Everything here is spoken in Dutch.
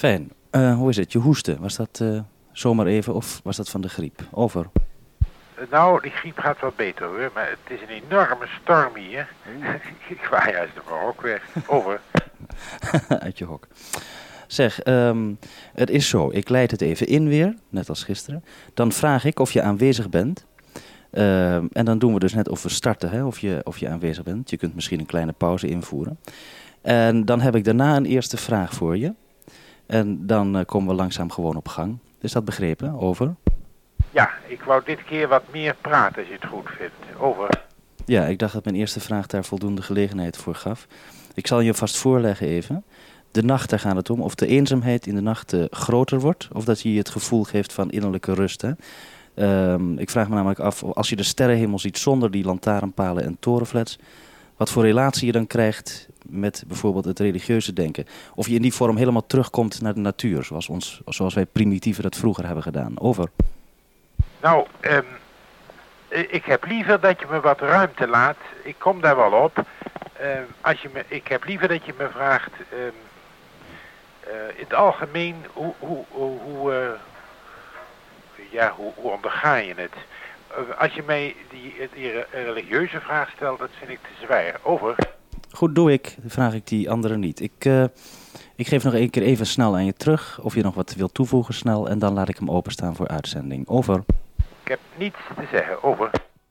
Fijn. Eh, hoe is het? Je hoesten. Was dat eh, zomaar even of was dat van de griep? Over. Nou, die griep gaat wel beter hoor, maar het is een enorme storm hier. Ik waai juist de ook weg. Over. Uit je hok. Zeg, ehm, het is zo. Ik leid het even in weer, net als gisteren. Dan vraag ik of je aanwezig bent. Ehm, en dan doen we dus net of we starten, hè, of, je, of je aanwezig bent. Je kunt misschien een kleine pauze invoeren. En dan heb ik daarna een eerste vraag voor je. En dan eh, komen we langzaam gewoon op gang. Is dat begrepen? Over. Ja, ik wou dit keer wat meer praten als je het goed vindt. Over. Ja, ik dacht dat mijn eerste vraag daar voldoende gelegenheid voor gaf. Ik zal je vast voorleggen even. De nacht, daar gaat het om. Of de eenzaamheid in de nacht eh, groter wordt. Of dat je je het gevoel geeft van innerlijke rust. Hè? Ehm, ik vraag me namelijk af, als je de sterrenhemel ziet zonder die lantaarnpalen en torenflats. Wat voor relatie je dan krijgt met bijvoorbeeld het religieuze denken. Of je in die vorm helemaal terugkomt naar de natuur. Zoals, ons, zoals wij primitieven dat vroeger hebben gedaan. Over. Nou, ehm, ik heb liever dat je me wat ruimte laat. Ik kom daar wel op. Ehm, als je me, ik heb liever dat je me vraagt... Ehm, eh, in het algemeen, hoe, hoe, hoe, uh, ja, hoe, hoe onderga je het? Uh, als je mij die, die religieuze vraag stelt, dat vind ik te zwaar. Over. Goed, doe ik. Vraag ik die andere niet. Ik, uh, ik geef nog één keer even snel aan je terug. Of je nog wat wilt toevoegen snel. En dan laat ik hem openstaan voor uitzending. Over. Ik heb niets te zeggen. Over.